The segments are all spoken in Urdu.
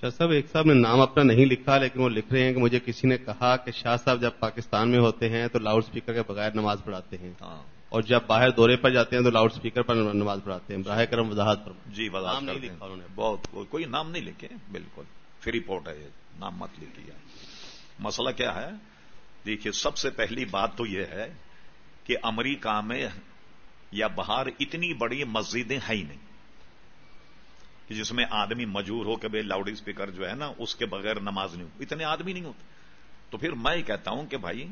شاہ صاحب ایک صاحب نے نام اپنا نہیں لکھا لیکن وہ لکھ رہے ہیں کہ مجھے کسی نے کہا کہ شاہ صاحب جب پاکستان میں ہوتے ہیں تو لاؤڈ اسپیکر کے بغیر نماز پڑھاتے ہیں۔ ہاں۔ اور جب باہر دورے پر جاتے ہیں تو لاؤڈ اسپیکر پر نماز پڑھاتے ہیں۔ براہ کرم وضاحت پر جی وضاحت نہیں۔ لکھا انہوں نے۔ بہت کوئی- کوئی نام نہیں لکھے بالکل۔ فری پورٹ ہے یہ نام مت لکھیے۔ مسئلہ کیا ہے؟ دیکھیے سب سے پہلی بات تو یہ ہے کہ امریکہ میں یا باہر اتنی بڑی مسجدیں ہیں ہی نہیں۔ کہ جس میں آدمی مجبور ہو کہ بھائی لاؤڈ اسپیکر جو ہے نا، اس کے بغیر نماز نہیں ہو اتنے آدمی نہیں ہوتے۔ تو پھر میں کہتا ہوں کہ بھائی،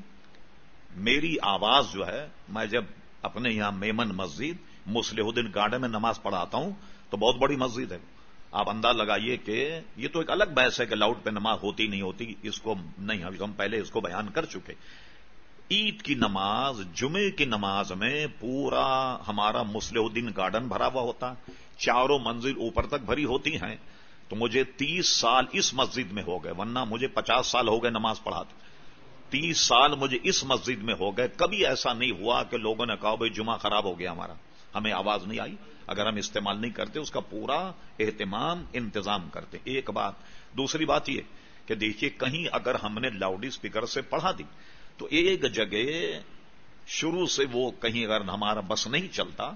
میری آواز جو ہے، میں جب اپنے یہاں میمن مسجد، مسلح الدین گارڈن میں نماز پڑھاتا ہوں، تو بہت بڑی مسجد ہے۔ آپ انداز لگائیے کہ یہ تو ایک الگ بحث ہے کہ لاؤڈ پہ نماز ہوتی نہیں ہوتی، اس کو نہیں ابھی ہم پہلے اس کو بیان کر چکے۔ عید کی نماز جمعے کی نماز میں پورا ہمارا مسلح الدین گارڈن بھرا ہوا ہوتا چاروں منزل اوپر تک بھری ہوتی ہیں۔ تو مجھے تیس سال اس مسجد میں ہو گئے، ورنہ مجھے پچاس سال ہو گئے نماز پڑھاتے تیس سال مجھے اس مسجد میں ہو گئے۔ کبھی ایسا نہیں ہوا کہ لوگوں نے کہا، بھائی، جمعہ خراب ہو گیا ہمارا۔ ہمیں آواز نہیں آئی۔ اگر ہم استعمال نہیں کرتے، اس کا پورا اہتمام انتظام کرتے۔ ایک بات، دوسری بات یہ کہ دیکھیے، کہیں اگر ہم نے لاؤڈ اسپیکر سے پڑھا دی تو ایک جگہ شروع سے وہ کہیں اگر ہمارا بس نہیں چلتا،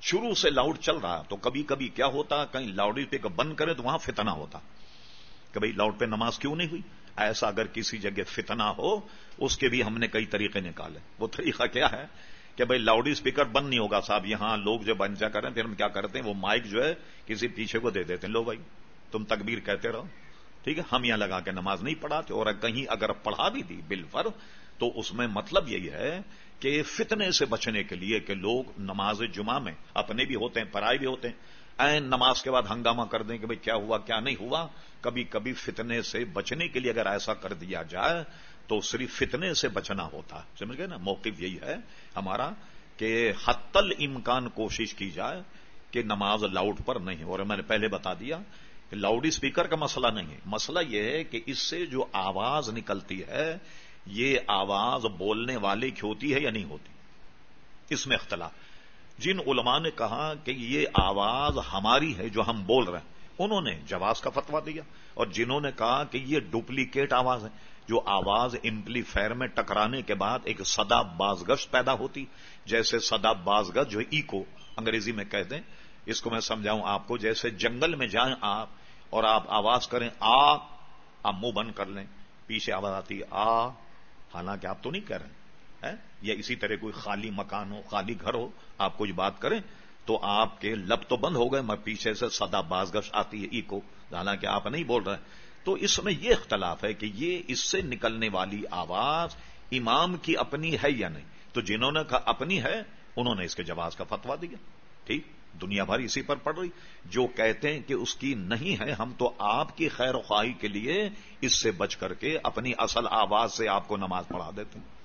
شروع سے لاؤڈ چل رہا، تو کبھی کبھی کیا ہوتا، کہیں لاؤڈ اسپیکر بند کرے تو وہاں فتنہ ہوتا۔ کہ بھئی لاؤڈ پہ نماز کیوں نہیں ہوئی؟ ایسا اگر کسی جگہ فتنہ ہو، اس کے بھی ہم نے کئی طریقے نکالے۔ وہ طریقہ کیا ہے؟ کہ بھئی لاؤڈ اسپیکر بند نہیں ہوگا، صاحب، یہاں لوگ جو بنچا کریں، پھر ہم کیا کرتے ہیں؟ وہ مائک جو ہے کسی پیچھے کو دے دیتے ہیں۔ لو بھائی تم تکبیر کہتے رہو۔ ٹھیک ہے، ہم یہاں لگا کے نماز نہیں پڑھاتے، اور کہیں اگر پڑھا بھی دی بالفر تو اس میں مطلب یہی ہے کہ فتنے سے بچنے کے لیے کہ لوگ نماز جمعہ میں اپنے بھی ہوتے ہیں، پرائے بھی ہوتے ہیں۔ این نماز کے بعد ہنگامہ کر دیں کہ بھئی کیا ہوا، کیا نہیں ہوا۔ کبھی کبھی فتنے سے بچنے کے لیے اگر ایسا کر دیا جائے، تو صرف فتنے سے بچنا ہوتا۔ سمجھ گئے نا؟ موقف یہی ہے ہمارا کہ حتل امکان کوشش کی جائے کہ نماز لاؤڈ پر نہیں۔ اور میں نے پہلے بتا دیا لاؤڈ اسپیکر کا مسئلہ نہیں ہے۔ مسئلہ یہ ہے کہ اس سے جو آواز نکلتی ہے، یہ آواز بولنے والے کی ہوتی ہے یا نہیں ہوتی؟ اس میں اختلاف۔ جن علماء نے کہا کہ یہ آواز ہماری ہے جو ہم بول رہے ہیں، انہوں نے جواز کا فتوا دیا۔ اور جنہوں نے کہا کہ یہ ڈپلیکیٹ آواز ہے، جو آواز امپلیفائر میں ٹکرانے کے بعد ایک سدا بازگشت پیدا ہوتی، جیسے سدا بازگشت جو ایکو، انگریزی میں کہتے ہیں۔ اس کو میں سمجھاؤں آپ کو، جیسے جنگل میں جائیں آپ اور آپ آواز کریں، آ، آپ منہ بند کر لیں، پیچھے آواز آتی ہے آ، حالانکہ آپ تو نہیں کہہ رہے ہیں یا اسی طرح کوئی خالی مکان ہو، خالی گھر ہو، آپ کچھ بات کریں تو آپ کے لب تو بند ہو گئے میں پیچھے سے سدا بازگش آتی ہے ای کو حالانکہ آپ نہیں بول رہے تو اس میں یہ اختلاف ہے کہ یہ اس سے نکلنے والی آواز امام کی اپنی ہے یا نہیں؟ تو جنہوں نے کہا اپنی ہے، انہوں نے اس کے جواز کا فتوا دیا، ٹھیک؟ دنیا بھر اسی پر پڑ رہی۔ جو کہتے ہیں کہ اس کی نہیں ہے، ہم تو آپ کی خیر خواہی کے لیے اس سے بچ کر کے اپنی اصل آواز سے آپ کو نماز پڑھا دیتے ہیں۔